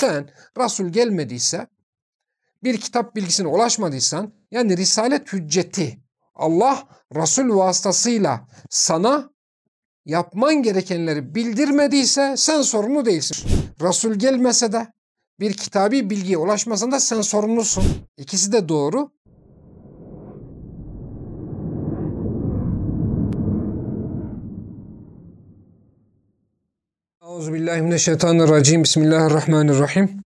Sen Resul gelmediyse bir kitap bilgisine ulaşmadıysan yani risalet hücceti Allah Resul vasıtasıyla sana yapman gerekenleri bildirmediyse sen sorumlu değilsin. Resul gelmese de bir kitabi bilgiye ulaşmasan da sen sorumlusun. İkisi de doğru. Euzubillahimineşşeytanirracim. Bismillahirrahmanirrahim.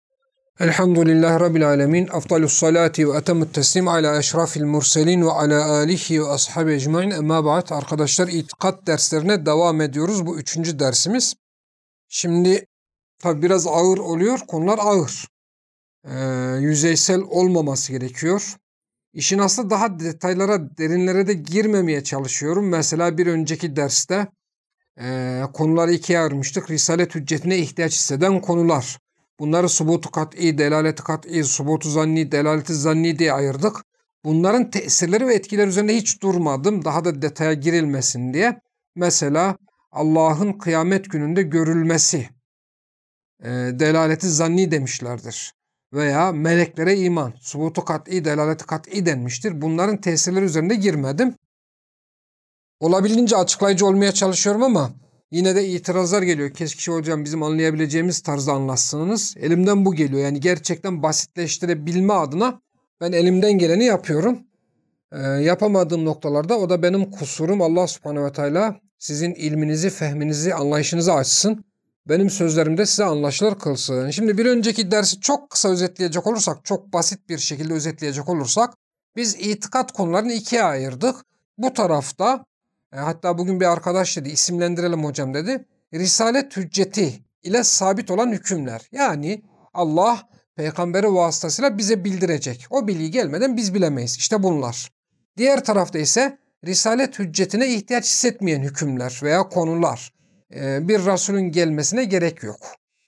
Elhamdülillahi Rabbil alemin. Afdalus salati ve etemut teslim ala eşrafil murselin ve ala alihi ve ashabi ecmain. Emma ba'd. Arkadaşlar itikat derslerine devam ediyoruz. Bu üçüncü dersimiz. Şimdi tabi biraz ağır oluyor. Konular ağır. Ee, yüzeysel olmaması gerekiyor. İşin aslında daha detaylara, derinlere de girmemeye çalışıyorum. Mesela bir önceki derste e, konuları ikiye ayırmıştık. Risalet hüccetine ihtiyaç hisseden konular. Bunları subutu kat'i, delaleti kat'i, subutu zanni, delaleti zanni diye ayırdık. Bunların tesirleri ve etkileri üzerinde hiç durmadım. Daha da detaya girilmesin diye. Mesela Allah'ın kıyamet gününde görülmesi. E, delaleti zanni demişlerdir. Veya meleklere iman. Subutu kat'i, delaleti kat'i denmiştir. Bunların tesirleri üzerinde girmedim. Olabildiğince açıklayıcı olmaya çalışıyorum ama yine de itirazlar geliyor. Keşke hocam bizim anlayabileceğimiz tarzda anlatsınız. Elimden bu geliyor. Yani gerçekten basitleştirebilme adına ben elimden geleni yapıyorum. Ee, yapamadığım noktalarda o da benim kusurum. Allah subhanehu ve teala sizin ilminizi, fehminizi, anlayışınızı açsın. Benim sözlerim de size anlaşılır kılsın. Şimdi bir önceki dersi çok kısa özetleyecek olursak, çok basit bir şekilde özetleyecek olursak, biz itikat konularını ikiye ayırdık. Bu tarafta e, hatta bugün bir arkadaş dedi isimlendirelim hocam dedi. Risalet hücceti ile sabit olan hükümler. Yani Allah peygamberi vasıtasıyla bize bildirecek. O bilgi gelmeden biz bilemeyiz. İşte bunlar. Diğer tarafta ise risalet hüccetine ihtiyaç hissetmeyen hükümler veya konular. E, bir Resulün gelmesine gerek yok.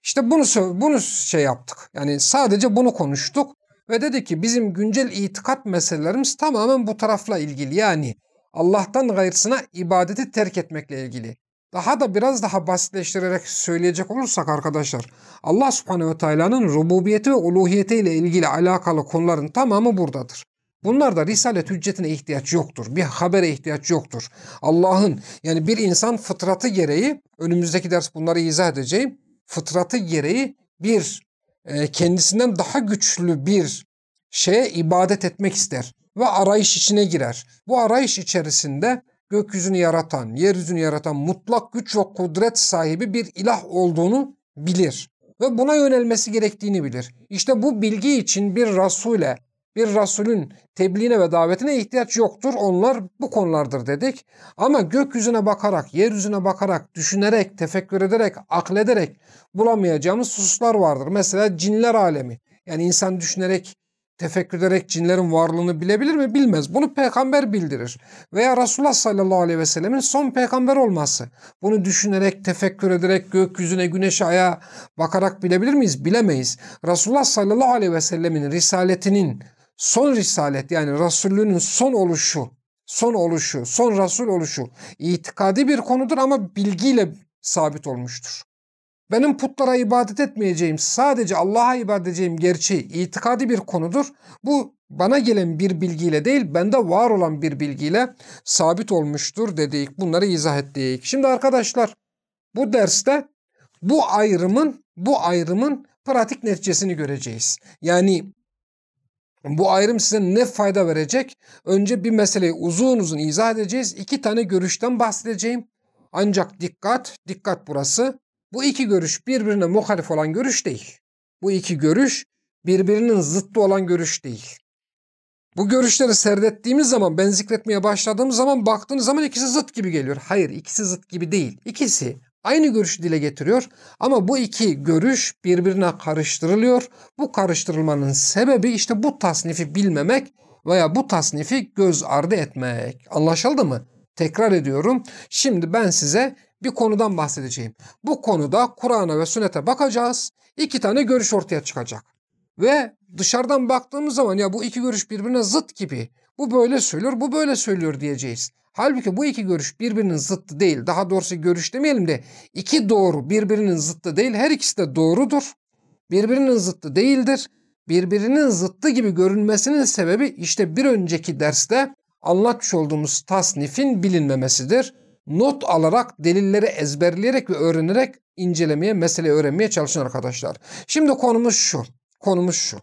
İşte bunu bunu şey yaptık. Yani sadece bunu konuştuk ve dedi ki bizim güncel itikat meselelerimiz tamamen bu tarafla ilgili. Yani Allah'tan gayrısına ibadeti terk etmekle ilgili. Daha da biraz daha basitleştirerek söyleyecek olursak arkadaşlar Allah subhanehu ve teala'nın rububiyeti ve uluhiyeti ile ilgili alakalı konuların tamamı buradadır. Bunlarda risalet hüccetine ihtiyaç yoktur. Bir habere ihtiyaç yoktur. Allah'ın yani bir insan fıtratı gereği önümüzdeki ders bunları izah edeceğim. Fıtratı gereği bir kendisinden daha güçlü bir şeye ibadet etmek ister ve arayış içine girer. Bu arayış içerisinde gökyüzünü yaratan, yeryüzünü yaratan mutlak güç ve kudret sahibi bir ilah olduğunu bilir ve buna yönelmesi gerektiğini bilir. İşte bu bilgi için bir rasule, bir rasulün tebliğine ve davetine ihtiyaç yoktur. Onlar bu konulardır dedik. Ama gökyüzüne bakarak, yeryüzüne bakarak, düşünerek, tefekkür ederek, aklederek bulamayacağımız hususlar vardır. Mesela cinler alemi. Yani insan düşünerek tefekkür ederek cinlerin varlığını bilebilir mi? Bilmez. Bunu peygamber bildirir. Veya Resulullah sallallahu aleyhi ve sellemin son peygamber olması. Bunu düşünerek, tefekkür ederek, gökyüzüne, güneşe, aya bakarak bilebilir miyiz? Bilemeyiz. Resulullah sallallahu aleyhi ve sellemin risaletinin son risalet yani Resullüğünün son oluşu, son oluşu, son Resul oluşu itikadi bir konudur ama bilgiyle sabit olmuştur. Benim putlara ibadet etmeyeceğim, sadece Allah'a ibadet edeceğim gerçeği itikadi bir konudur. Bu bana gelen bir bilgiyle değil, bende var olan bir bilgiyle sabit olmuştur dedik. Bunları izah ettik. Şimdi arkadaşlar bu derste bu ayrımın bu ayrımın pratik neticesini göreceğiz. Yani bu ayrım size ne fayda verecek? Önce bir meseleyi uzun uzun izah edeceğiz. İki tane görüşten bahsedeceğim. Ancak dikkat, dikkat burası. Bu iki görüş birbirine muhalif olan görüş değil. Bu iki görüş birbirinin zıttı olan görüş değil. Bu görüşleri serdettiğimiz zaman, ben zikretmeye başladığım zaman baktığınız zaman ikisi zıt gibi geliyor. Hayır, ikisi zıt gibi değil. İkisi aynı görüşü dile getiriyor ama bu iki görüş birbirine karıştırılıyor. Bu karıştırılmanın sebebi işte bu tasnifi bilmemek veya bu tasnifi göz ardı etmek. Anlaşıldı mı? Tekrar ediyorum. Şimdi ben size bir konudan bahsedeceğim. Bu konuda Kur'an'a ve sünnete bakacağız. İki tane görüş ortaya çıkacak. Ve dışarıdan baktığımız zaman ya bu iki görüş birbirine zıt gibi. Bu böyle söylüyor, bu böyle söylüyor diyeceğiz. Halbuki bu iki görüş birbirinin zıttı değil. Daha doğrusu görüş demeyelim de iki doğru birbirinin zıttı değil. Her ikisi de doğrudur. birbirinin zıttı değildir. Birbirinin zıttı gibi görünmesinin sebebi işte bir önceki derste anlatmış olduğumuz tasnifin bilinmemesidir. Not alarak, delilleri ezberleyerek ve öğrenerek incelemeye, mesele öğrenmeye çalışın arkadaşlar. Şimdi konumuz şu. Konumuz şu.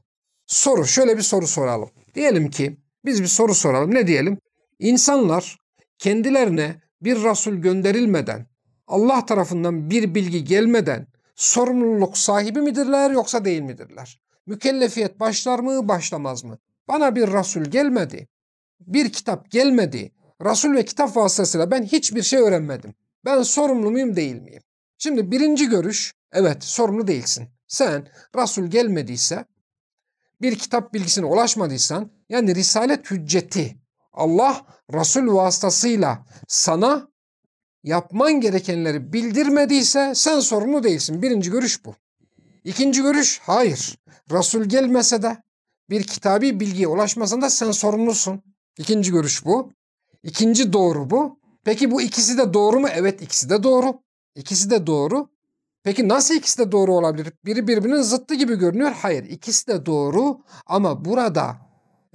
Soru, şöyle bir soru soralım. Diyelim ki biz bir soru soralım. Ne diyelim? İnsanlar kendilerine bir Resul gönderilmeden, Allah tarafından bir bilgi gelmeden sorumluluk sahibi midirler yoksa değil midirler? Mükellefiyet başlar mı başlamaz mı? Bana bir Resul gelmedi, bir kitap gelmedi. Resul ve kitap vasıtasıyla ben hiçbir şey öğrenmedim. Ben sorumlu muyum değil miyim? Şimdi birinci görüş, evet sorumlu değilsin. Sen Resul gelmediyse, bir kitap bilgisine ulaşmadıysan, yani risalet hücceti, Allah Resul vasıtasıyla sana yapman gerekenleri bildirmediyse sen sorumlu değilsin. Birinci görüş bu. İkinci görüş hayır. Resul gelmese de bir kitabi bilgiye ulaşmasan da sen sorumlusun. İkinci görüş bu. İkinci doğru bu. Peki bu ikisi de doğru mu? Evet ikisi de doğru. İkisi de doğru. Peki nasıl ikisi de doğru olabilir? Biri birbirinin zıttı gibi görünüyor. Hayır ikisi de doğru ama burada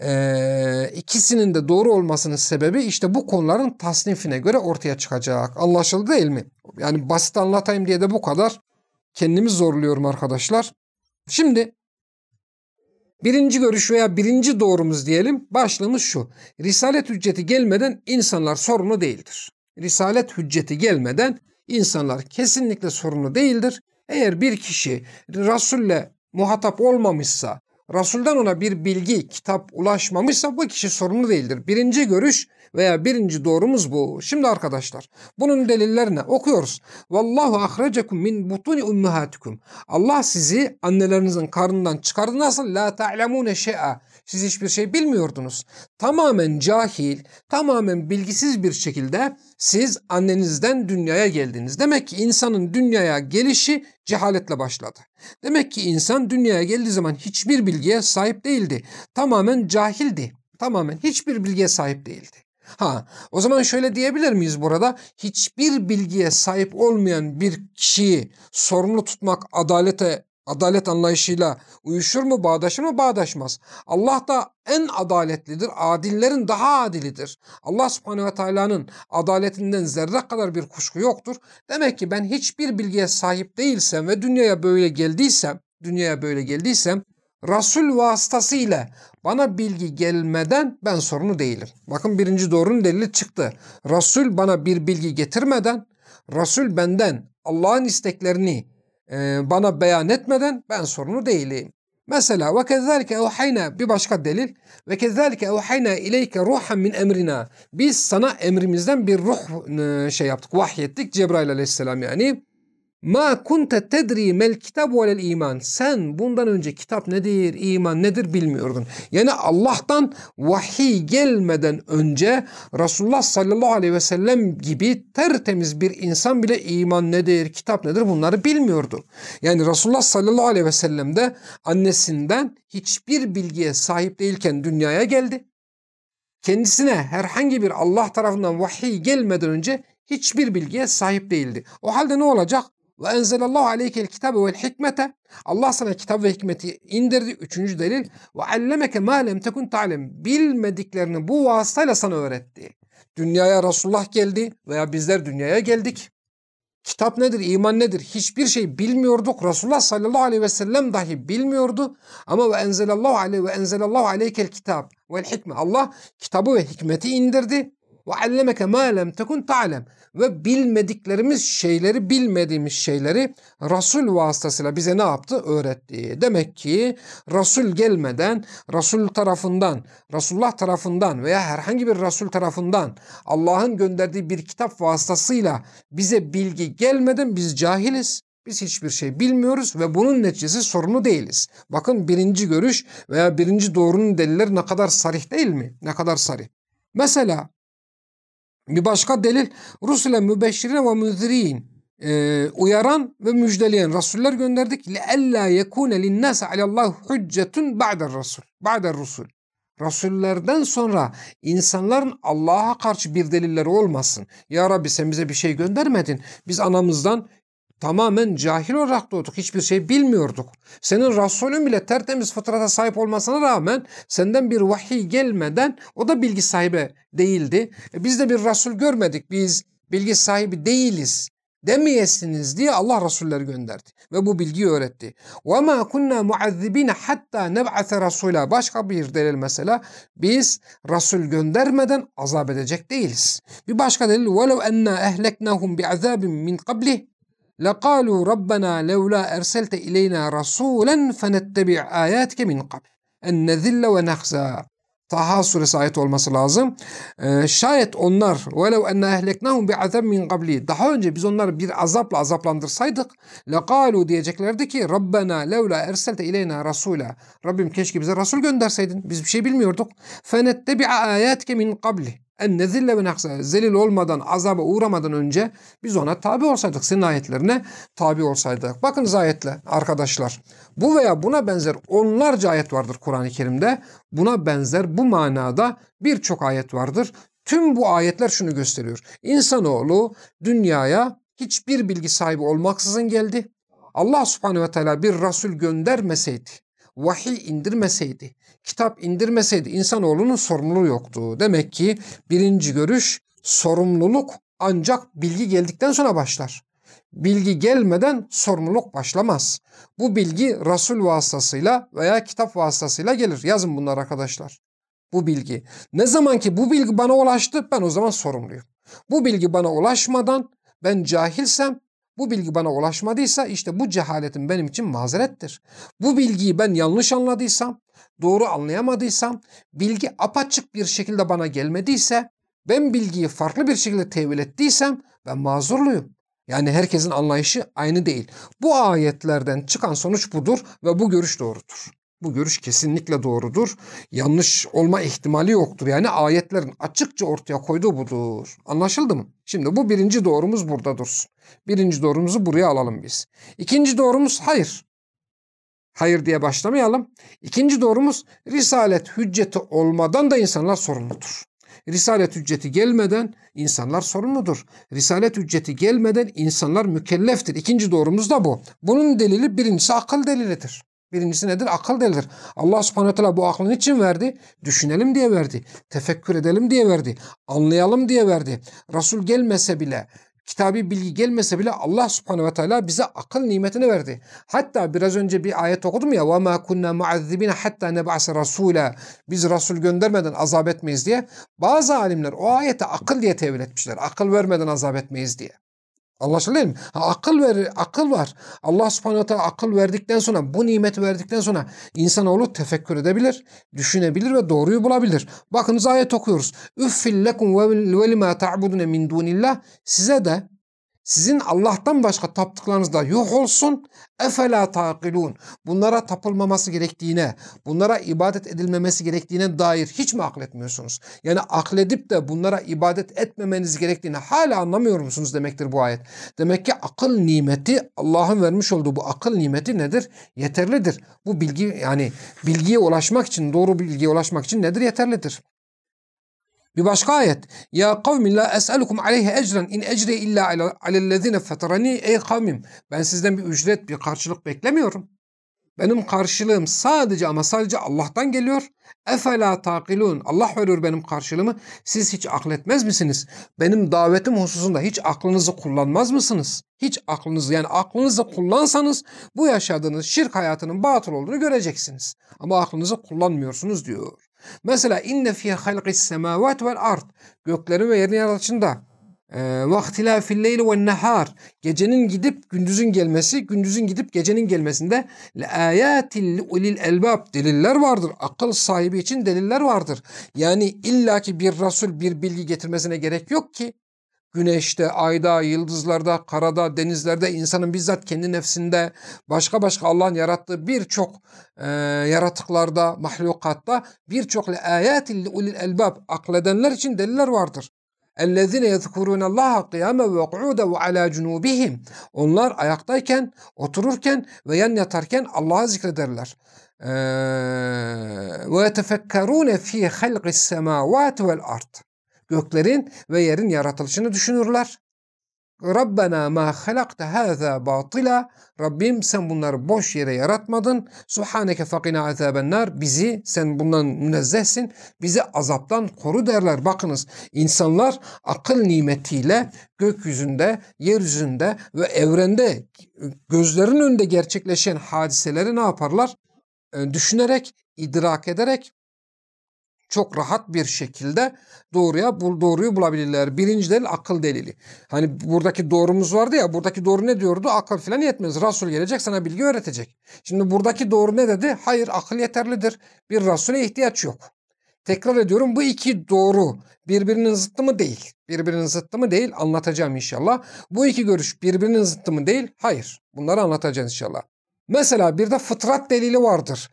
e, ikisinin de doğru olmasının sebebi işte bu konuların tasnifine göre ortaya çıkacak. Anlaşıldı değil mi? Yani basit anlatayım diye de bu kadar kendimi zorluyorum arkadaşlar. Şimdi birinci görüş veya birinci doğrumuz diyelim başlığımız şu. Risalet hücceti gelmeden insanlar sorumlu değildir. Risalet hücceti gelmeden insanlar kesinlikle sorumlu değildir. Eğer bir kişi Resul'le muhatap olmamışsa, Resul'den ona bir bilgi, kitap ulaşmamışsa bu kişi sorumlu değildir. Birinci görüş veya birinci doğrumuz bu. Şimdi arkadaşlar bunun delillerine okuyoruz. Vallahu ahrecekum min butuni ummahatikum. Allah sizi annelerinizin karnından çıkardı nasıl? La ta'lemune şey'a. Siz hiçbir şey bilmiyordunuz. Tamamen cahil, tamamen bilgisiz bir şekilde siz annenizden dünyaya geldiniz. Demek ki insanın dünyaya gelişi cehaletle başladı. Demek ki insan dünyaya geldiği zaman hiçbir bilgiye sahip değildi. Tamamen cahildi. Tamamen hiçbir bilgiye sahip değildi. Ha, o zaman şöyle diyebilir miyiz burada? Hiçbir bilgiye sahip olmayan bir kişiyi sorumlu tutmak adalete adalet anlayışıyla uyuşur mu, bağdaşır mı? Bağdaşmaz. Allah da en adaletlidir, adillerin daha adilidir. Allah subhanehu ve teala'nın adaletinden zerre kadar bir kuşku yoktur. Demek ki ben hiçbir bilgiye sahip değilsem ve dünyaya böyle geldiysem, dünyaya böyle geldiysem, Resul vasıtasıyla bana bilgi gelmeden ben sorumlu değilim. Bakın birinci doğrunun delili çıktı. Resul bana bir bilgi getirmeden, Resul benden Allah'ın isteklerini bana beyan etmeden ben sorumlu değilim. Mesela ve kezalike evhayna bir başka delil ve kezalike evhayna ileyke ruhan min emrina. Biz sana emrimizden bir ruh şey yaptık, vahyettik Cebrail aleyhisselam yani. Ma kunte tedri mel kitab velel iman. Sen bundan önce kitap nedir, iman nedir bilmiyordun. Yani Allah'tan vahiy gelmeden önce Resulullah sallallahu aleyhi ve sellem gibi tertemiz bir insan bile iman nedir, kitap nedir bunları bilmiyordu. Yani Resulullah sallallahu aleyhi ve sellem de annesinden hiçbir bilgiye sahip değilken dünyaya geldi. Kendisine herhangi bir Allah tarafından vahiy gelmeden önce hiçbir bilgiye sahip değildi. O halde ne olacak? Ve enzelallahu aleykel kitabe vel hikmete. Allah sana kitap ve hikmeti indirdi. Üçüncü delil. Ve allemeke ma lem tekun ta'lem. Bilmediklerini bu vasıtayla sana öğretti. Dünyaya Resulullah geldi veya bizler dünyaya geldik. Kitap nedir, iman nedir? Hiçbir şey bilmiyorduk. Resulullah sallallahu aleyhi ve sellem dahi bilmiyordu. Ama ve enzelallahu aleyhi ve enzelallahu aleykel kitap vel hikme. Allah kitabı ve hikmeti indirdi. Ve allemeke ma lem tekun ta'lem. Ve bilmediklerimiz şeyleri, bilmediğimiz şeyleri Resul vasıtasıyla bize ne yaptı? Öğretti. Demek ki Resul gelmeden, Resul tarafından, Resulullah tarafından veya herhangi bir Resul tarafından Allah'ın gönderdiği bir kitap vasıtasıyla bize bilgi gelmeden biz cahiliz. Biz hiçbir şey bilmiyoruz ve bunun neticesi sorunu değiliz. Bakın birinci görüş veya birinci doğrunun delilleri ne kadar sarih değil mi? Ne kadar sarih. Mesela bir başka delil Rusule mübeşşirine ve müzirin e, uyaran ve müjdeleyen rasuller gönderdik. لَاَلَّا يَكُونَ لِلنَّاسَ عَلَى اللّٰهِ حُجَّةٌ بَعْدَ الرَّسُولِ بَعْدَ الرُّسُولِ Rasullerden sonra insanların Allah'a karşı bir delilleri olmasın. Ya Rabbi sen bize bir şey göndermedin. Biz anamızdan Tamamen cahil olarak doğduk. Hiçbir şey bilmiyorduk. Senin Resulün bile tertemiz fıtrata sahip olmasına rağmen senden bir vahiy gelmeden o da bilgi sahibi değildi. E biz de bir Resul görmedik. Biz bilgi sahibi değiliz demeyesiniz diye Allah Resulleri gönderdi ve bu bilgiyi öğretti. وَمَا كُنَّا مُعَذِّبِينَ hatta نَبْعَثَ رَسُولًا Başka bir delil mesela biz Resul göndermeden azap edecek değiliz. Bir başka delil وَلَوْ أَنَّا أَهْلَكْنَاهُمْ بِعَذَابٍ مِنْ قَبْلِهِ لَقَالُوا رَبَّنَا لَوْلَا أَرْسَلْتَ إِلَيْنَا رَسُولًا فَنَتَّبِعْ آيَاتِكَ مِنْ قَبْلِ اَنْ نَذِلَّ وَنَخْزَى Taha suresi ayet olması lazım. Ee, şayet onlar velev enne ehleknahum bi azab min qabli daha önce biz onları bir azapla azaplandırsaydık laqalu diyeceklerdi ki Rabbena levla erselte ileyna rasula Rabbim keşke bize rasul gönderseydin. Biz bir şey bilmiyorduk. Fenettebi'a ayatke min qabli en nezille ve naksa zelil olmadan azaba uğramadan önce biz ona tabi olsaydık senin ayetlerine tabi olsaydık. Bakın ayetle arkadaşlar bu veya buna benzer onlarca ayet vardır Kur'an-ı Kerim'de. Buna benzer bu manada birçok ayet vardır. Tüm bu ayetler şunu gösteriyor. İnsanoğlu dünyaya hiçbir bilgi sahibi olmaksızın geldi. Allah subhanehu ve teala bir Resul göndermeseydi, vahiy indirmeseydi, kitap indirmeseydi insanoğlunun sorumluluğu yoktu. Demek ki birinci görüş sorumluluk ancak bilgi geldikten sonra başlar. Bilgi gelmeden sorumluluk başlamaz. Bu bilgi Resul vasıtasıyla veya kitap vasıtasıyla gelir. Yazın bunlar arkadaşlar. Bu bilgi. Ne zaman ki bu bilgi bana ulaştı ben o zaman sorumluyum. Bu bilgi bana ulaşmadan ben cahilsem bu bilgi bana ulaşmadıysa işte bu cehaletin benim için mazerettir. Bu bilgiyi ben yanlış anladıysam, doğru anlayamadıysam, bilgi apaçık bir şekilde bana gelmediyse, ben bilgiyi farklı bir şekilde tevil ettiysem ben mazurluyum. Yani herkesin anlayışı aynı değil. Bu ayetlerden çıkan sonuç budur ve bu görüş doğrudur. Bu görüş kesinlikle doğrudur. Yanlış olma ihtimali yoktur. Yani ayetlerin açıkça ortaya koyduğu budur. Anlaşıldı mı? Şimdi bu birinci doğrumuz burada dursun. Birinci doğrumuzu buraya alalım biz. İkinci doğrumuz hayır. Hayır diye başlamayalım. İkinci doğrumuz risalet hücceti olmadan da insanlar sorumludur. Risalet hücceti gelmeden insanlar sorumludur. Risalet hücceti gelmeden insanlar mükelleftir. İkinci doğrumuz da bu. Bunun delili birincisi akıl delilidir. Birincisi nedir? Akıl delidir. Allah subhanahu teala bu aklın için verdi? Düşünelim diye verdi. Tefekkür edelim diye verdi. Anlayalım diye verdi. Resul gelmese bile, kitabi bilgi gelmese bile Allah subhanehu ve teala bize akıl nimetini verdi. Hatta biraz önce bir ayet okudum ya وَمَا كُنَّا مُعَذِّبِينَ حَتَّى نَبْعَسَ رَسُولًا Biz Resul göndermeden azap etmeyiz diye. Bazı alimler o ayete akıl diye tevil etmişler. Akıl vermeden azap etmeyiz diye. Anlaşılıyor mu? Ha, akıl ver, akıl var. Allah subhanahu teala akıl verdikten sonra, bu nimeti verdikten sonra insanoğlu tefekkür edebilir, düşünebilir ve doğruyu bulabilir. Bakınız ayet okuyoruz. Üffil lekum ve lima ta'budune min dunillah. Size de sizin Allah'tan başka taptıklarınız da yok olsun. Efela taqilun. Bunlara tapılmaması gerektiğine, bunlara ibadet edilmemesi gerektiğine dair hiç mi akletmiyorsunuz? Yani akledip de bunlara ibadet etmemeniz gerektiğini hala anlamıyor musunuz demektir bu ayet. Demek ki akıl nimeti Allah'ın vermiş olduğu bu akıl nimeti nedir? Yeterlidir. Bu bilgi yani bilgiye ulaşmak için, doğru bilgiye ulaşmak için nedir? Yeterlidir. Bir başka ayet. Ya kavmi la es'alukum aleyhi ecren in ecri illa alellezine feterani. Ey kavmim ben sizden bir ücret bir karşılık beklemiyorum. Benim karşılığım sadece ama sadece Allah'tan geliyor. Efela taqilun. Allah veriyor benim karşılığımı. Siz hiç akletmez misiniz? Benim davetim hususunda hiç aklınızı kullanmaz mısınız? Hiç aklınızı yani aklınızı kullansanız bu yaşadığınız şirk hayatının batıl olduğunu göreceksiniz. Ama aklınızı kullanmıyorsunuz diyor. Mesela inne fi halqis semavat vel ard. Göklerin ve yerin yaratılışında ve ihtilafil leyli ve nehar. Gecenin gidip gündüzün gelmesi, gündüzün gidip gecenin gelmesinde le ayatil ulil elbab deliller vardır. Akıl sahibi için deliller vardır. Yani illaki bir rasul bir bilgi getirmesine gerek yok ki güneşte, ayda, yıldızlarda, karada, denizlerde, insanın bizzat kendi nefsinde, başka başka Allah'ın yarattığı birçok e, yaratıklarda, mahlukatta birçok ayatil ulil elbab akledenler için deliller vardır. اَلَّذِينَ يَذْكُرُونَ اللّٰهَ قِيَامًا وَقُعُودًا وَعَلَى جُنُوبِهِمْ Onlar ayaktayken, otururken ve yan yatarken Allah'ı zikrederler. وَيَتَفَكَّرُونَ ف۪ي خَلْقِ السَّمَاوَاتِ وَالْاَرْضِ Göklerin ve yerin yaratılışını düşünürler. Rabbena ma halakte haza batila. Rabbim sen bunları boş yere yaratmadın. Subhaneke fakina azabennar. Bizi sen bundan münezzehsin. Bizi azaptan koru derler. Bakınız insanlar akıl nimetiyle gökyüzünde, yeryüzünde ve evrende gözlerin önünde gerçekleşen hadiseleri ne yaparlar? E, düşünerek, idrak ederek çok rahat bir şekilde doğruya doğruyu bulabilirler. Birinci delil akıl delili. Hani buradaki doğrumuz vardı ya buradaki doğru ne diyordu? Akıl falan yetmez. Rasul gelecek sana bilgi öğretecek. Şimdi buradaki doğru ne dedi? Hayır akıl yeterlidir. Bir Rasul'e ihtiyaç yok. Tekrar ediyorum bu iki doğru birbirinin zıttı mı değil. Birbirinin zıttı mı değil anlatacağım inşallah. Bu iki görüş birbirinin zıttı mı değil. Hayır bunları anlatacağız inşallah. Mesela bir de fıtrat delili vardır.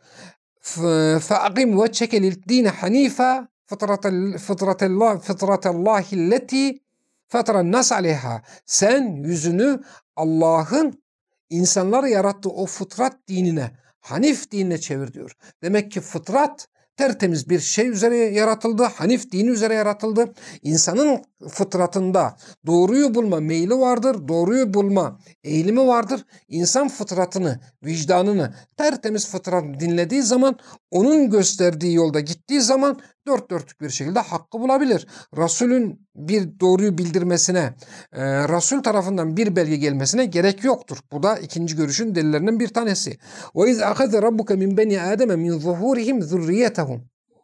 فأقم وجهك للدين حنيفا فطرة فطرة الله فطرة الله التي فطر الناس عليها. Sen yüzünü Allah'ın insanları yarattığı o fıtrat dinine, Hanif dinine çevir diyor. Demek ki fıtrat tertemiz bir şey üzere yaratıldı. Hanif dini üzere yaratıldı. İnsanın fıtratında doğruyu bulma meyli vardır. Doğruyu bulma eğilimi vardır. İnsan fıtratını, vicdanını tertemiz fıtratını dinlediği zaman onun gösterdiği yolda gittiği zaman dört dörtlük bir şekilde hakkı bulabilir. Resulün bir doğruyu bildirmesine, e, Resul tarafından bir belge gelmesine gerek yoktur. Bu da ikinci görüşün delillerinden bir tanesi. وَاِذْ اَخَذَ رَبُّكَ مِنْ بَنِي آدَمَ مِنْ ظُهُورِهِمْ ذُرِّيَّتَهُمْ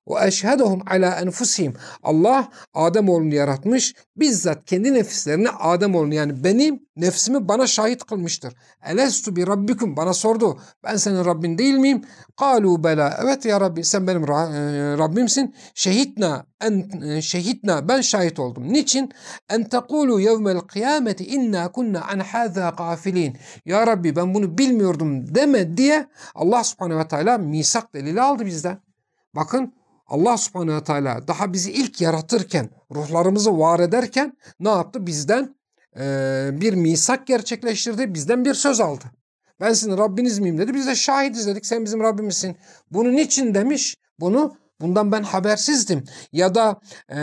ve eşhedehum ala enfusihim. Allah Adem oğlunu yaratmış. Bizzat kendi nefislerine Adem oğlunu yani benim nefsimi bana şahit kılmıştır. Elestu bi rabbikum bana sordu. Ben senin Rabbin değil miyim? Kalu bela. Evet ya Rabbi sen benim e, Rabbimsin. Şehitna en e, şehitna ben şahit oldum. Niçin? En tekulu yevmel kıyameti inna kunna an haza gafilin. Ya Rabbi ben bunu bilmiyordum deme diye Allah subhanehu ve teala misak delili aldı bizden. Bakın Allah subhanehu teala daha bizi ilk yaratırken, ruhlarımızı var ederken ne yaptı? Bizden e, bir misak gerçekleştirdi, bizden bir söz aldı. Ben sizin Rabbiniz miyim dedi. Biz de şahidiz dedik. Sen bizim Rabbimizsin. Bunun için demiş? Bunu bundan ben habersizdim. Ya da e,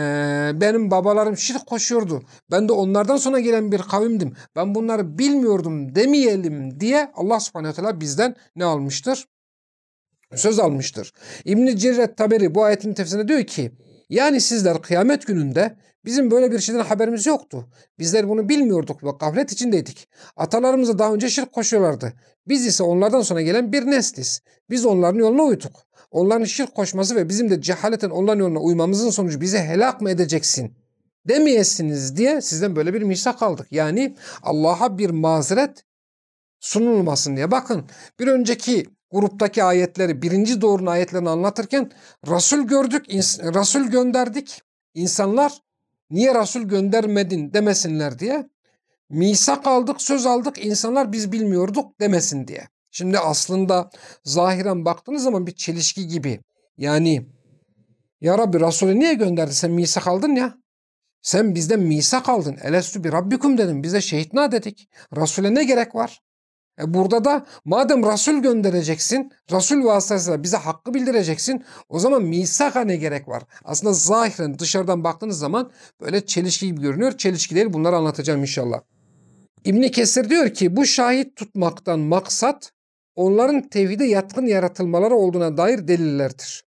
benim babalarım şirk koşuyordu. Ben de onlardan sonra gelen bir kavimdim. Ben bunları bilmiyordum demeyelim diye Allah subhanehu teala bizden ne almıştır? Söz almıştır. İbn-i Cirret Taberi bu ayetin tefsirinde diyor ki yani sizler kıyamet gününde bizim böyle bir şeyden haberimiz yoktu. Bizler bunu bilmiyorduk ve gaflet içindeydik. Atalarımız daha önce şirk koşuyorlardı. Biz ise onlardan sonra gelen bir nesliz. Biz onların yoluna uyduk. Onların şirk koşması ve bizim de cehaleten onların yoluna uymamızın sonucu bizi helak mı edeceksin demeyesiniz diye sizden böyle bir misak aldık. Yani Allah'a bir mazeret sunulmasın diye. Bakın bir önceki gruptaki ayetleri, birinci doğrunun ayetlerini anlatırken Resul gördük, Resul gönderdik. İnsanlar niye Resul göndermedin demesinler diye. Misak aldık, söz aldık, insanlar biz bilmiyorduk demesin diye. Şimdi aslında zahiren baktığınız zaman bir çelişki gibi. Yani ya Rabbi Resulü niye gönderdi? Sen misak aldın ya. Sen bizden misak aldın. Elestü bir Rabbikum dedim. Bize şehitna dedik. Resul'e ne gerek var? E burada da madem Resul göndereceksin, Resul vasıtasıyla bize hakkı bildireceksin, o zaman misaka ne gerek var? Aslında zahiren dışarıdan baktığınız zaman böyle çelişki gibi görünüyor. Çelişki değil bunları anlatacağım inşallah. İbni Kesir diyor ki bu şahit tutmaktan maksat onların tevhide yatkın yaratılmaları olduğuna dair delillerdir.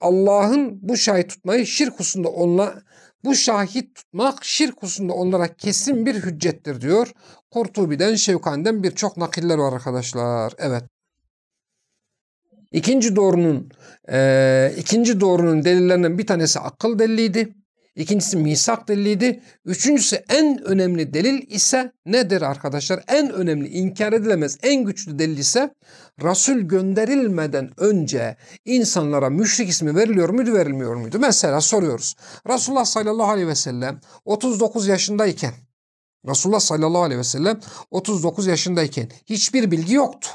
Allah'ın bu şahit tutmayı şirk hususunda onla, bu şahit tutmak şirk hususunda onlara kesin bir hüccettir diyor. Kurtubi'den, Şevkan'den birçok nakiller var arkadaşlar. Evet. İkinci doğrunun e, ikinci doğrunun delillerinden bir tanesi akıl deliliydi. İkincisi misak deliliydi. Üçüncüsü en önemli delil ise nedir arkadaşlar? En önemli, inkar edilemez, en güçlü delil ise Resul gönderilmeden önce insanlara müşrik ismi veriliyor muydu, verilmiyor muydu? Mesela soruyoruz. Resulullah sallallahu aleyhi ve sellem 39 yaşındayken Resulullah sallallahu aleyhi ve sellem 39 yaşındayken hiçbir bilgi yoktu.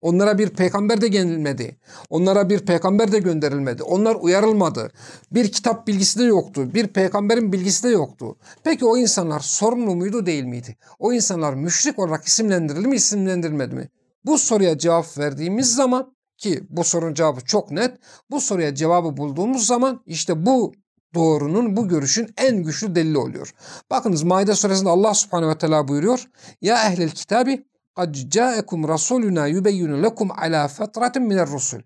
Onlara bir peygamber de gelmedi. Onlara bir peygamber de gönderilmedi. Onlar uyarılmadı. Bir kitap bilgisi de yoktu. Bir peygamberin bilgisi de yoktu. Peki o insanlar sorumlu muydu değil miydi? O insanlar müşrik olarak isimlendirildi mi isimlendirilmedi mi? Bu soruya cevap verdiğimiz zaman ki bu sorunun cevabı çok net. Bu soruya cevabı bulduğumuz zaman işte bu doğrunun, bu görüşün en güçlü delili oluyor. Bakınız Maide suresinde Allah subhanehu ve teala buyuruyor. Ya ehlel kitabi قَدْ جَاءَكُمْ رَسُولُنَا يُبَيِّنُ لَكُمْ عَلَى فَتْرَةٍ مِنَ الرُّسُلِ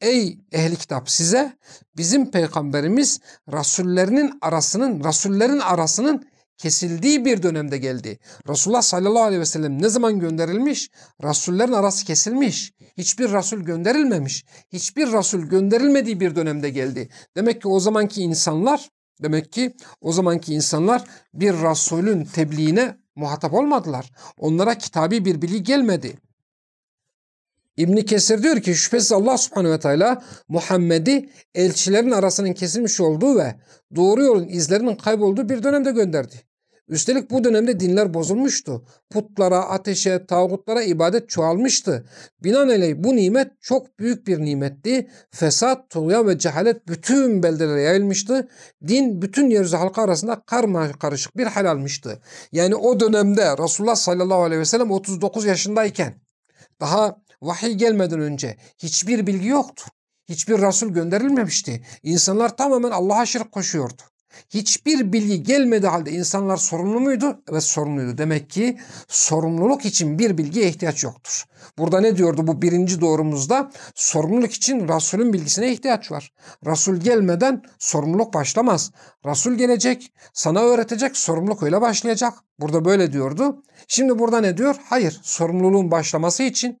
Ey ehli kitap size bizim peygamberimiz rasullerinin arasının rasullerin arasının kesildiği bir dönemde geldi. Resulullah sallallahu aleyhi ve sellem ne zaman gönderilmiş? Rasullerin arası kesilmiş. Hiçbir Rasul gönderilmemiş. Hiçbir Rasul gönderilmediği bir dönemde geldi. Demek ki o zamanki insanlar demek ki o zamanki insanlar bir Rasulün tebliğine muhatap olmadılar. Onlara kitabi bir bilgi gelmedi. İbn Kesir diyor ki şüphesiz Allah subhanehu ve teala Muhammed'i elçilerin arasının kesilmiş olduğu ve doğru yolun izlerinin kaybolduğu bir dönemde gönderdi. Üstelik bu dönemde dinler bozulmuştu. Putlara, ateşe, tağutlara ibadet çoğalmıştı. Binaenaleyh bu nimet çok büyük bir nimetti. Fesat, tuğyan ve cehalet bütün beldelere yayılmıştı. Din bütün yeryüzü halkı arasında karma karışık bir hal almıştı. Yani o dönemde Resulullah sallallahu aleyhi ve sellem 39 yaşındayken daha vahiy gelmeden önce hiçbir bilgi yoktu. Hiçbir Resul gönderilmemişti. İnsanlar tamamen Allah'a şirk koşuyordu. Hiçbir bilgi gelmedi halde insanlar sorumlu muydu? Evet sorumluydu. Demek ki sorumluluk için bir bilgiye ihtiyaç yoktur. Burada ne diyordu bu birinci doğrumuzda? Sorumluluk için Resulün bilgisine ihtiyaç var. Resul gelmeden sorumluluk başlamaz. Resul gelecek, sana öğretecek, sorumluluk öyle başlayacak. Burada böyle diyordu. Şimdi burada ne diyor? Hayır, sorumluluğun başlaması için,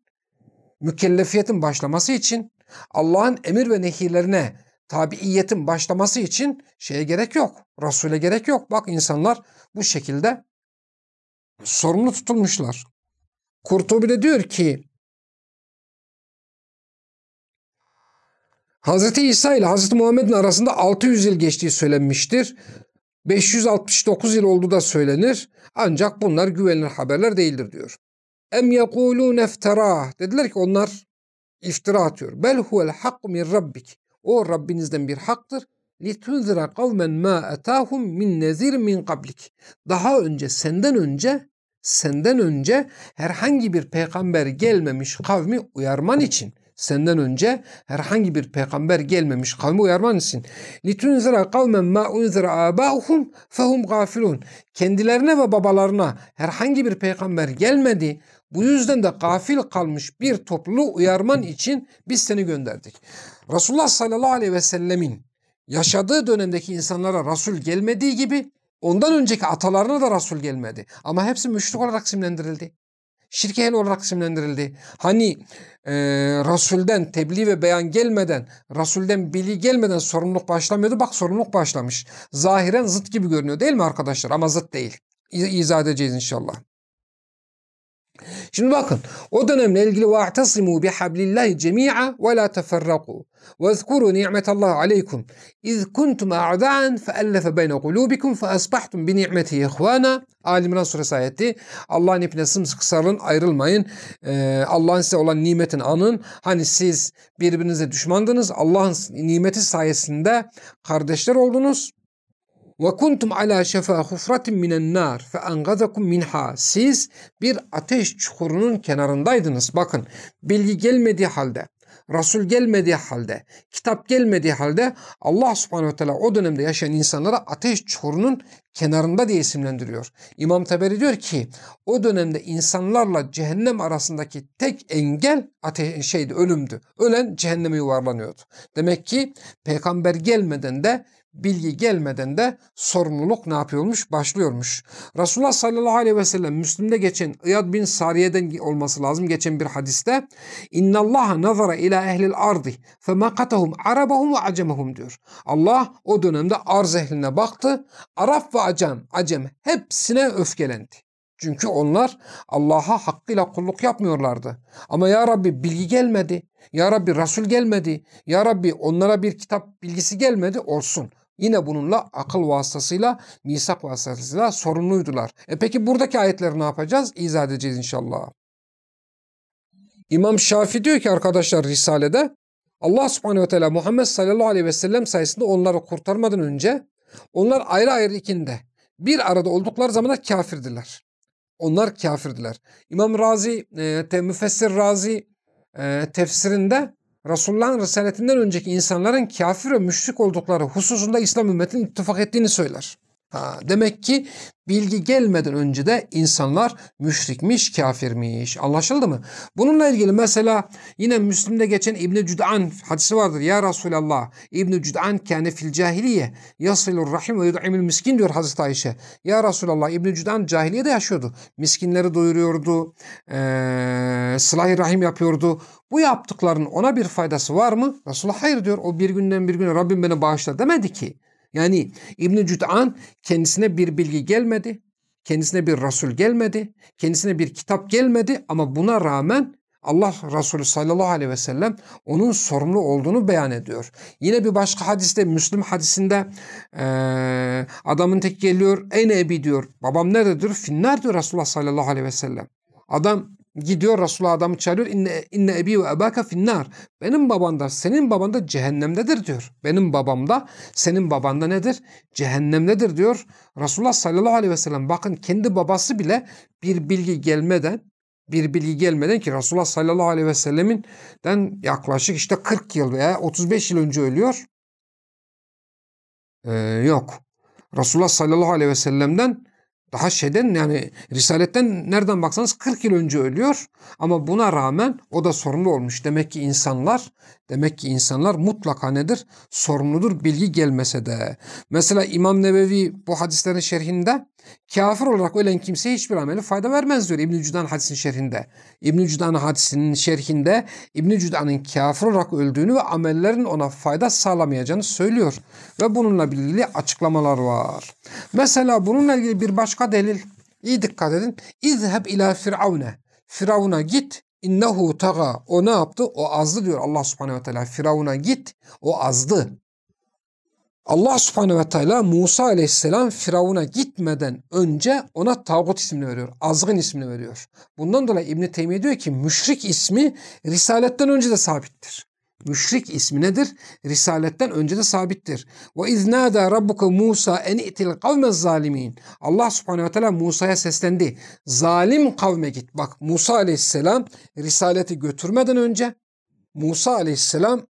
mükellefiyetin başlaması için, Allah'ın emir ve nehirlerine tabiiyetin başlaması için şeye gerek yok. Resul'e gerek yok. Bak insanlar bu şekilde sorumlu tutulmuşlar. Kurtubi de diyor ki Hz. İsa ile Hz. Muhammed'in arasında 600 yıl geçtiği söylenmiştir. 569 yıl olduğu da söylenir. Ancak bunlar güvenilir haberler değildir diyor. Em yekulûne efterah. Dediler ki onlar iftira atıyor. Bel huvel hakku min rabbik. O Rabbinizden bir haktır. Litunzira kavmen ma etahum min nezir min kablik. Daha önce senden önce senden önce herhangi bir peygamber gelmemiş kavmi uyarman için senden önce herhangi bir peygamber gelmemiş kavmi uyarman için. Litunzira kavmen ma unzira abahum fehum gafilun. Kendilerine ve babalarına herhangi bir peygamber gelmedi bu yüzden de gafil kalmış bir topluluğu uyarman için biz seni gönderdik. Resulullah sallallahu aleyhi ve sellemin yaşadığı dönemdeki insanlara Resul gelmediği gibi ondan önceki atalarına da Resul gelmedi. Ama hepsi müşrik olarak isimlendirildi. Şirk ehli olarak isimlendirildi. Hani e, Resul'den tebliğ ve beyan gelmeden, Resul'den bilgi gelmeden sorumluluk başlamıyordu. Bak sorumluluk başlamış. Zahiren zıt gibi görünüyor değil mi arkadaşlar? Ama zıt değil. İzah edeceğiz inşallah. Şimdi bakın o dönemle ilgili وَاَعْتَصِمُوا بِحَبْلِ اللّٰهِ جَمِيعًا وَلَا تَفَرَّقُوا وَاذْكُرُوا نِعْمَةَ اللّٰهِ عَلَيْكُمْ اِذْ كُنْتُمْ اَعْدَاءً فَأَلَّفَ بَيْنَ قُلُوبِكُمْ فَأَصْبَحْتُمْ بِنِعْمَتِهِ اِخْوَانًا Ali İmran suresi ayeti Allah'ın ipine sımsıkı sarılın ayrılmayın. Ee, Allah'ın size olan nimetini anın. Hani siz birbirinize düşmandınız. Allah'ın nimeti sayesinde kardeşler oldunuz. Ala şefa hufratin minen nar fe angazakum minha. Siz bir ateş çukurunun kenarındaydınız. Bakın bilgi gelmediği halde, Resul gelmediği halde, kitap gelmediği halde Allah subhanehu ve teala o dönemde yaşayan insanlara ateş çukurunun kenarında diye isimlendiriyor. İmam Taberi diyor ki o dönemde insanlarla cehennem arasındaki tek engel ateş şeydi ölümdü. Ölen cehenneme yuvarlanıyordu. Demek ki peygamber gelmeden de bilgi gelmeden de sorumluluk ne yapıyormuş? Başlıyormuş. Resulullah sallallahu aleyhi ve sellem Müslim'de geçen İyad bin Sariye'den olması lazım geçen bir hadiste İnna Allah nazara ila ehlil ardi femakatahum arabahum ve acemahum diyor. Allah o dönemde arz ehline baktı. Arap ve acem, acem hepsine öfkelendi. Çünkü onlar Allah'a hakkıyla kulluk yapmıyorlardı. Ama ya Rabbi bilgi gelmedi. Ya Rabbi Resul gelmedi. Ya Rabbi onlara bir kitap bilgisi gelmedi olsun. Yine bununla akıl vasıtasıyla, misak vasıtasıyla sorumluydular. E peki buradaki ayetleri ne yapacağız? İzah edeceğiz inşallah. İmam Şafi diyor ki arkadaşlar Risale'de Allah subhanehu ve teala Muhammed sallallahu aleyhi ve sellem sayesinde onları kurtarmadan önce onlar ayrı ayrı ikinde bir arada oldukları zamanda kafirdiler. Onlar kafirdiler. İmam Razi, e, te, Müfessir Razi e, tefsirinde Resulullah'ın risaletinden önceki insanların kafir ve müşrik oldukları hususunda İslam ümmetinin ittifak ettiğini söyler. Ha, demek ki bilgi gelmeden önce de insanlar müşrikmiş, kafirmiş. Anlaşıldı mı? Bununla ilgili mesela yine Müslim'de geçen İbn Cüd'an hadisi vardır. Ya Resulallah İbn Cüd'an kâne fil cahiliye yasilur rahim ve yud'imul miskin diyor Hazreti Ayşe. Ya Resulallah İbn Cüd'an cahiliyede yaşıyordu. Miskinleri doyuruyordu. Ee, sılah rahim yapıyordu. Bu yaptıklarının ona bir faydası var mı? Resulullah hayır diyor. O bir günden bir güne Rabbim beni bağışla demedi ki. Yani İbn Cüd'an kendisine bir bilgi gelmedi. Kendisine bir Resul gelmedi. Kendisine bir kitap gelmedi ama buna rağmen Allah Resulü sallallahu aleyhi ve sellem onun sorumlu olduğunu beyan ediyor. Yine bir başka hadiste Müslüm hadisinde ee, adamın tek geliyor ey nebi diyor. Babam nerededir? Finnar diyor Resulullah sallallahu aleyhi ve sellem. Adam Gidiyor Resulullah adamı çağırıyor. İnne, inne ebi ve ebaka finnar. Benim babam da senin baban da cehennemdedir diyor. Benim babam da senin baban da nedir? Cehennemdedir diyor. Resulullah sallallahu aleyhi ve sellem bakın kendi babası bile bir bilgi gelmeden bir bilgi gelmeden ki Resulullah sallallahu aleyhi ve selleminden yaklaşık işte 40 yıl veya 35 yıl önce ölüyor. Ee, yok. Resulullah sallallahu aleyhi ve sellem'den daha şeyden yani Risaletten nereden baksanız 40 yıl önce ölüyor ama buna rağmen o da sorumlu olmuş. Demek ki insanlar demek ki insanlar mutlaka nedir? Sorumludur bilgi gelmese de. Mesela İmam Nevevi bu hadislerin şerhinde kafir olarak ölen kimseye hiçbir ameli fayda vermez diyor İbn-i Cüdan hadisinin şerhinde. İbn-i Cüdan hadisinin şerhinde İbn-i Cüdan'ın kafir olarak öldüğünü ve amellerin ona fayda sağlamayacağını söylüyor. Ve bununla ilgili açıklamalar var. Mesela bununla ilgili bir başka delil. İyi dikkat edin. İzheb ila firavune. Firavuna git. İnnehu taga. O ne yaptı? O azdı diyor Allah subhanehu ve teala. Firavuna git. O azdı. Allah subhanehu ve teala Musa aleyhisselam Firavun'a gitmeden önce ona tağut ismini veriyor. Azgın ismini veriyor. Bundan dolayı İbn-i Teymiye diyor ki müşrik ismi risaletten önce de sabittir. Müşrik ismi nedir? Risaletten önce de sabittir. Ve iznâdâ rabbuka Musa en itil kavmez zalimin. Allah subhanehu ve teala Musa'ya seslendi. Zalim kavme git. Bak Musa aleyhisselam risaleti götürmeden önce Musa aleyhisselam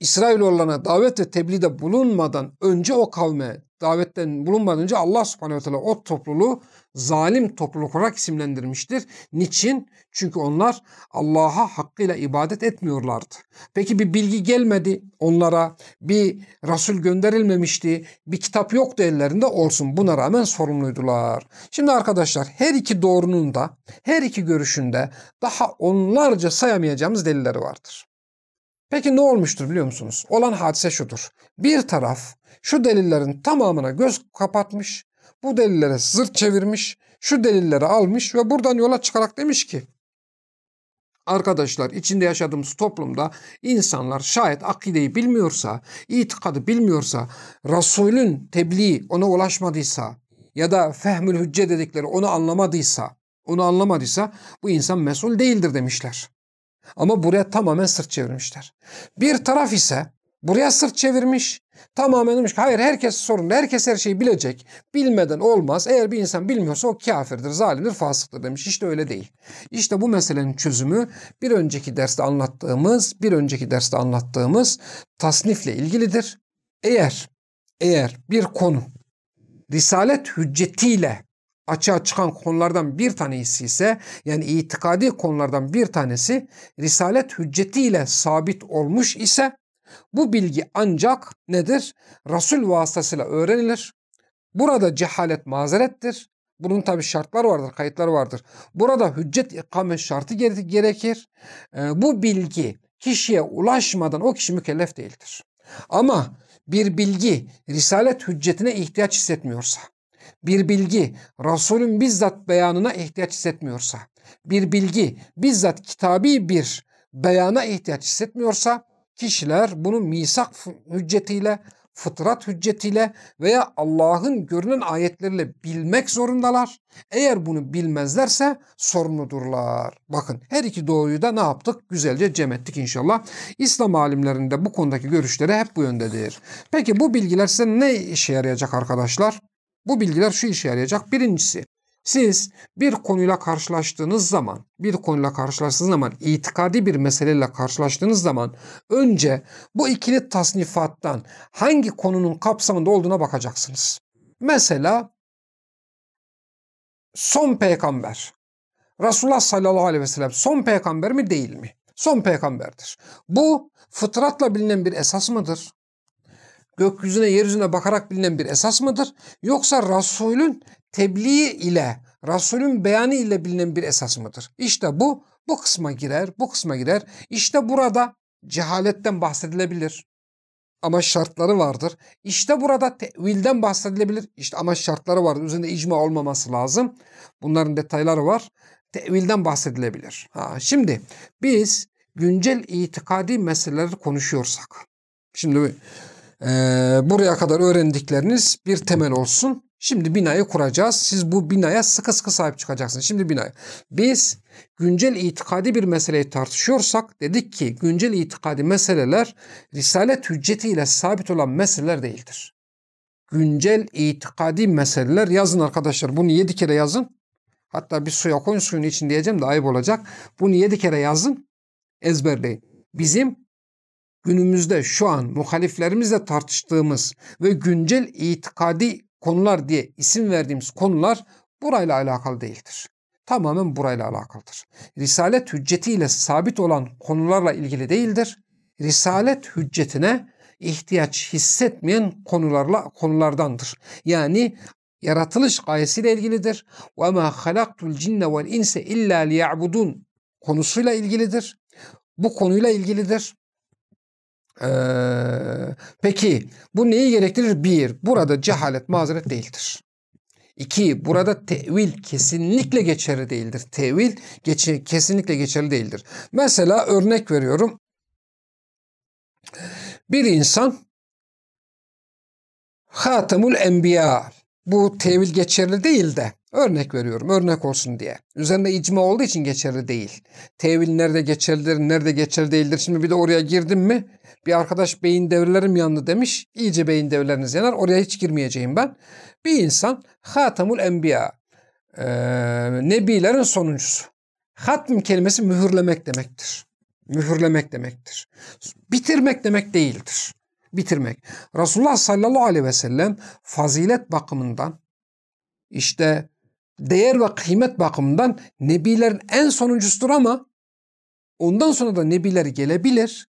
İsrailoğullarına davet ve tebliğde bulunmadan önce o kavme davetten bulunmadan Allah subhanehu ve o topluluğu zalim topluluk olarak isimlendirmiştir. Niçin? Çünkü onlar Allah'a hakkıyla ibadet etmiyorlardı. Peki bir bilgi gelmedi onlara, bir Resul gönderilmemişti, bir kitap yoktu ellerinde olsun. Buna rağmen sorumluydular. Şimdi arkadaşlar her iki doğrunun da, her iki görüşünde daha onlarca sayamayacağımız delilleri vardır. Peki ne olmuştur biliyor musunuz? Olan hadise şudur. Bir taraf şu delillerin tamamına göz kapatmış, bu delillere zırt çevirmiş, şu delilleri almış ve buradan yola çıkarak demiş ki Arkadaşlar içinde yaşadığımız toplumda insanlar şayet akideyi bilmiyorsa, itikadı bilmiyorsa, Resulün tebliği ona ulaşmadıysa ya da fehmül hücce dedikleri onu anlamadıysa, onu anlamadıysa bu insan mesul değildir demişler. Ama buraya tamamen sırt çevirmişler. Bir taraf ise buraya sırt çevirmiş. Tamamen demiş ki hayır herkes sorumlu. Herkes her şeyi bilecek. Bilmeden olmaz. Eğer bir insan bilmiyorsa o kafirdir, zalimdir, fasıktır demiş. İşte öyle değil. İşte bu meselenin çözümü bir önceki derste anlattığımız, bir önceki derste anlattığımız tasnifle ilgilidir. Eğer eğer bir konu risalet hüccetiyle açığa çıkan konulardan bir tanesi ise yani itikadi konulardan bir tanesi risalet hüccetiyle sabit olmuş ise bu bilgi ancak nedir? Resul vasıtasıyla öğrenilir. Burada cehalet mazerettir. Bunun tabi şartlar vardır, kayıtları vardır. Burada hüccet ikamet şartı gerekir. Ee, bu bilgi kişiye ulaşmadan o kişi mükellef değildir. Ama bir bilgi risalet hüccetine ihtiyaç hissetmiyorsa, bir bilgi Resulün bizzat beyanına ihtiyaç hissetmiyorsa, bir bilgi bizzat kitabi bir beyana ihtiyaç hissetmiyorsa kişiler bunu misak hüccetiyle, fıtrat hüccetiyle veya Allah'ın görünen ayetleriyle bilmek zorundalar. Eğer bunu bilmezlerse sorumludurlar. Bakın her iki doğruyu da ne yaptık? Güzelce cem ettik inşallah. İslam alimlerinde bu konudaki görüşleri hep bu yöndedir. Peki bu bilgiler size ne işe yarayacak arkadaşlar? Bu bilgiler şu işe yarayacak. Birincisi Siz bir konuyla karşılaştığınız zaman, bir konuyla karşılaştığınız zaman, itikadi bir meseleyle karşılaştığınız zaman önce bu ikili tasnifattan hangi konunun kapsamında olduğuna bakacaksınız. Mesela son peygamber. Resulullah sallallahu aleyhi ve sellem son peygamber mi değil mi? Son peygamberdir. Bu fıtratla bilinen bir esas mıdır? Gökyüzüne yeryüzüne bakarak bilinen bir esas mıdır? Yoksa Resulün tebliği ile, Resulün beyanı ile bilinen bir esas mıdır? İşte bu, bu kısma girer, bu kısma girer. İşte burada cehaletten bahsedilebilir. Ama şartları vardır. İşte burada tevilden bahsedilebilir. İşte ama şartları vardır. Üzerinde icma olmaması lazım. Bunların detayları var. Tevilden bahsedilebilir. Ha, şimdi biz güncel itikadi meseleleri konuşuyorsak. Şimdi e, buraya kadar öğrendikleriniz bir temel olsun. Şimdi binayı kuracağız. Siz bu binaya sıkı sıkı sahip çıkacaksınız. Şimdi binaya. Biz güncel itikadi bir meseleyi tartışıyorsak dedik ki güncel itikadi meseleler risalet hüccetiyle sabit olan meseleler değildir. Güncel itikadi meseleler yazın arkadaşlar. Bunu yedi kere yazın. Hatta bir suya koyun suyun için diyeceğim de ayıp olacak. Bunu yedi kere yazın. Ezberleyin. Bizim günümüzde şu an muhaliflerimizle tartıştığımız ve güncel itikadi konular diye isim verdiğimiz konular burayla alakalı değildir. Tamamen burayla alakalıdır. Risalet hüccetiyle sabit olan konularla ilgili değildir. Risalet hüccetine ihtiyaç hissetmeyen konularla konulardandır. Yani yaratılış gayesiyle ilgilidir. Ve ma halaktul cinne vel inse illa liya'budun konusuyla ilgilidir. Bu konuyla ilgilidir. Ee, peki bu neyi gerektirir? Bir, burada cehalet mazeret değildir. İki, burada tevil kesinlikle geçerli değildir. Tevil geçi, kesinlikle geçerli değildir. Mesela örnek veriyorum. Bir insan Hatemul Enbiya bu tevil geçerli değil de örnek veriyorum örnek olsun diye. Üzerinde icma olduğu için geçerli değil. Tevil nerede geçerlidir nerede geçerli değildir. Şimdi bir de oraya girdim mi bir arkadaş beyin devrilerim yandı demiş. İyice beyin devreleriniz yanar. Oraya hiç girmeyeceğim ben. Bir insan Hatamul Enbiya. Ee, nebilerin sonuncusu. Hatm kelimesi mühürlemek demektir. Mühürlemek demektir. Bitirmek demek değildir. Bitirmek. Resulullah sallallahu aleyhi ve sellem fazilet bakımından işte değer ve kıymet bakımından nebilerin en sonuncusudur ama ondan sonra da nebileri gelebilir.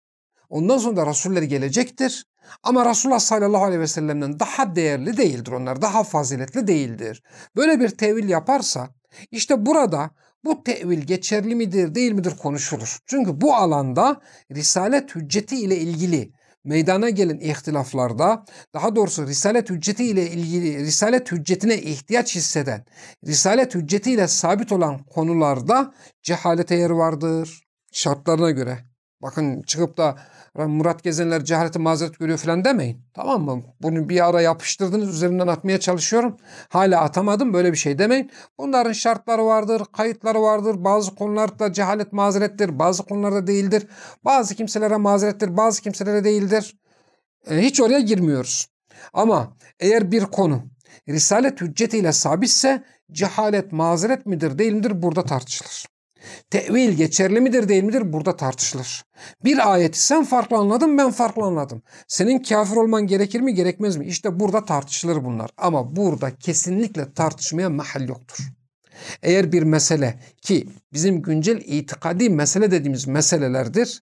Ondan sonra da Resulleri gelecektir. Ama Resulullah sallallahu aleyhi ve sellem'den daha değerli değildir onlar. Daha faziletli değildir. Böyle bir tevil yaparsa işte burada bu tevil geçerli midir değil midir konuşulur. Çünkü bu alanda risalet hücceti ile ilgili meydana gelen ihtilaflarda daha doğrusu risalet hücceti ile ilgili risalet hüccetine ihtiyaç hisseden risalet hücceti ile sabit olan konularda cehalete yer vardır şartlarına göre. Bakın çıkıp da Murat Gezenler cehaleti mazeret görüyor falan demeyin. Tamam mı? Bunu bir ara yapıştırdınız üzerinden atmaya çalışıyorum. Hala atamadım böyle bir şey demeyin. Bunların şartları vardır, kayıtları vardır. Bazı konularda cehalet mazerettir, bazı konularda değildir. Bazı kimselere mazerettir, bazı kimselere değildir. E, hiç oraya girmiyoruz. Ama eğer bir konu Risalet hüccetiyle sabitse cehalet mazeret midir değil midir burada tartışılır. Tevil geçerli midir değil midir burada tartışılır. Bir ayeti sen farklı anladın ben farklı anladım. Senin kafir olman gerekir mi gerekmez mi? İşte burada tartışılır bunlar. Ama burada kesinlikle tartışmaya mahal yoktur. Eğer bir mesele ki bizim güncel itikadi mesele dediğimiz meselelerdir.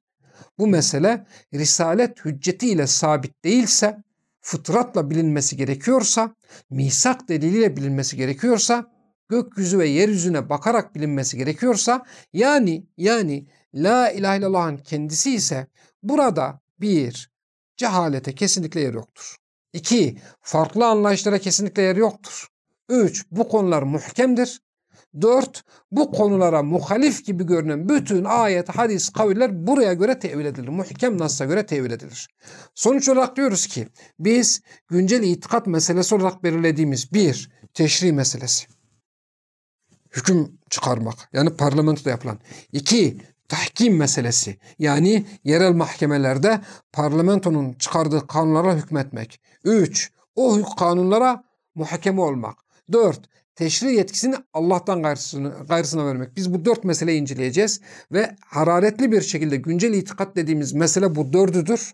Bu mesele risalet hüccetiyle sabit değilse, fıtratla bilinmesi gerekiyorsa, misak deliliyle bilinmesi gerekiyorsa gökyüzü ve yeryüzüne bakarak bilinmesi gerekiyorsa yani yani la ilahe illallah'ın kendisi ise burada bir cehalete kesinlikle yer yoktur. İki farklı anlayışlara kesinlikle yer yoktur. Üç bu konular muhkemdir. Dört bu konulara muhalif gibi görünen bütün ayet, hadis, kaviller buraya göre tevil edilir. Muhkem nas'a göre tevil edilir. Sonuç olarak diyoruz ki biz güncel itikat meselesi olarak belirlediğimiz bir teşri meselesi hüküm çıkarmak. Yani parlamentoda yapılan. İki, tahkim meselesi. Yani yerel mahkemelerde parlamentonun çıkardığı kanunlara hükmetmek. Üç, o kanunlara muhakeme olmak. Dört, teşri yetkisini Allah'tan gayrısına, gayrısına vermek. Biz bu dört meseleyi inceleyeceğiz ve hararetli bir şekilde güncel itikat dediğimiz mesele bu dördüdür.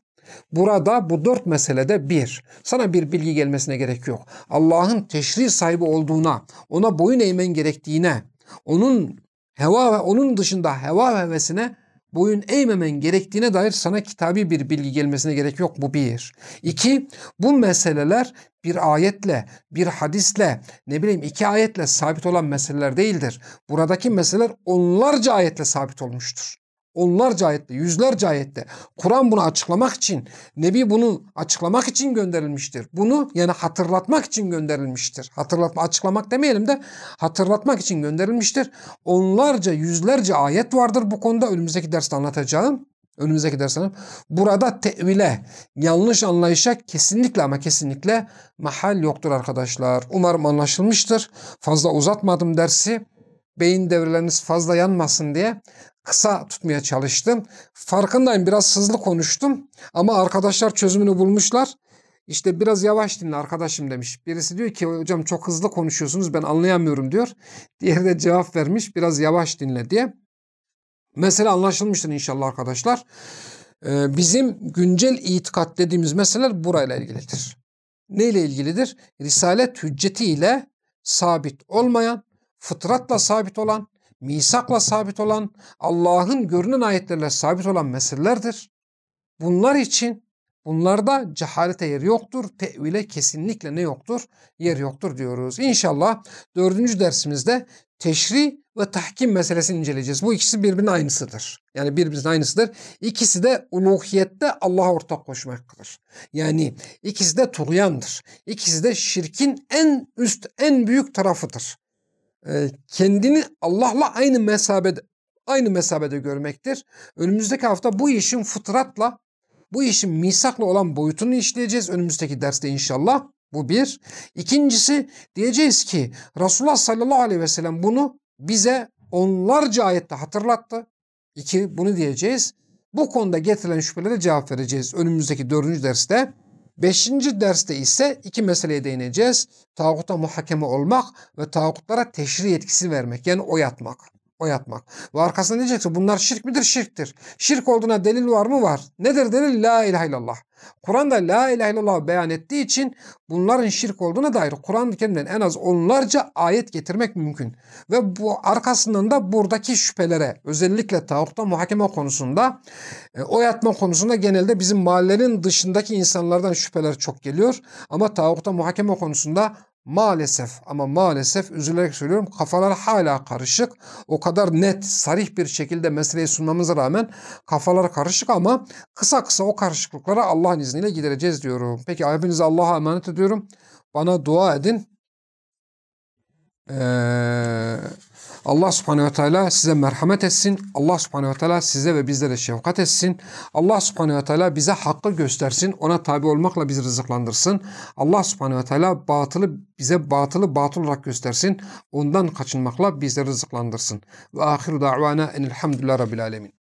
Burada bu dört meselede bir, sana bir bilgi gelmesine gerek yok. Allah'ın teşri sahibi olduğuna, ona boyun eğmen gerektiğine, onun heva ve onun dışında heva ve hevesine boyun eğmemen gerektiğine dair sana kitabi bir bilgi gelmesine gerek yok. Bu bir. İki, bu meseleler bir ayetle, bir hadisle, ne bileyim iki ayetle sabit olan meseleler değildir. Buradaki meseleler onlarca ayetle sabit olmuştur onlarca ayette, yüzlerce ayette. Kur'an bunu açıklamak için, Nebi bunu açıklamak için gönderilmiştir. Bunu yani hatırlatmak için gönderilmiştir. Hatırlatma, açıklamak demeyelim de hatırlatmak için gönderilmiştir. Onlarca, yüzlerce ayet vardır bu konuda. Önümüzdeki derste anlatacağım. Önümüzdeki derste burada tevile, yanlış anlayışa kesinlikle ama kesinlikle mahal yoktur arkadaşlar. Umarım anlaşılmıştır. Fazla uzatmadım dersi beyin devreleriniz fazla yanmasın diye kısa tutmaya çalıştım. Farkındayım biraz hızlı konuştum ama arkadaşlar çözümünü bulmuşlar. İşte biraz yavaş dinle arkadaşım demiş. Birisi diyor ki hocam çok hızlı konuşuyorsunuz ben anlayamıyorum diyor. Diğeri de cevap vermiş biraz yavaş dinle diye. Mesele anlaşılmıştır inşallah arkadaşlar. Ee, bizim güncel itikat dediğimiz meseleler burayla ilgilidir. Ne ile ilgilidir? Risalet hücceti ile sabit olmayan, fıtratla sabit olan, misakla sabit olan, Allah'ın görünen ayetlerle sabit olan meselelerdir. Bunlar için bunlarda cehalete yer yoktur, tevile kesinlikle ne yoktur? Yer yoktur diyoruz. İnşallah dördüncü dersimizde teşri ve tahkim meselesini inceleyeceğiz. Bu ikisi birbirinin aynısıdır. Yani birbirinin aynısıdır. İkisi de uluhiyette Allah'a ortak koşmaktır. Yani ikisi de tuğyandır. İkisi de şirkin en üst, en büyük tarafıdır. Kendini Allah'la aynı mesabede aynı mesabede görmektir. Önümüzdeki hafta bu işin fıtratla, bu işin misakla olan boyutunu işleyeceğiz önümüzdeki derste inşallah. Bu bir. İkincisi diyeceğiz ki Resulullah sallallahu aleyhi ve sellem bunu bize onlarca ayette hatırlattı. İki, bunu diyeceğiz. Bu konuda getirilen şüphelere cevap vereceğiz önümüzdeki dördüncü derste. Beşinci derste ise iki meseleye değineceğiz. Tağuta muhakeme olmak ve tağutlara teşri yetkisi vermek. Yani oy atmak. Oy. Ve arkasında diyeceksin bunlar şirk midir? Şirktir. Şirk olduğuna delil var mı? Var. Nedir delil? La ilahe illallah. Kur'an'da la ilahe illallah beyan ettiği için bunların şirk olduğuna dair Kur'an-ı Kerim'den en az onlarca ayet getirmek mümkün. Ve bu arkasından da buradaki şüphelere özellikle tağutta muhakeme konusunda e, oy konusunda genelde bizim mahallenin dışındaki insanlardan şüpheler çok geliyor. Ama tağutta muhakeme konusunda Maalesef ama maalesef üzülerek söylüyorum kafalar hala karışık. O kadar net, sarih bir şekilde meseleyi sunmamıza rağmen kafalar karışık ama kısa kısa o karışıklıklara Allah'ın izniyle gidereceğiz diyorum. Peki hepinize Allah'a emanet ediyorum. Bana dua edin. Ee, Allah subhanehu ve teala size merhamet etsin. Allah subhanehu ve teala size ve bizlere şefkat etsin. Allah subhanehu ve teala bize hakkı göstersin. Ona tabi olmakla bizi rızıklandırsın. Allah subhanehu ve teala batılı bize batılı batıl olarak göstersin. Ondan kaçınmakla bizleri rızıklandırsın. Ve ahiru da'vana enilhamdülillah rabbil alemin.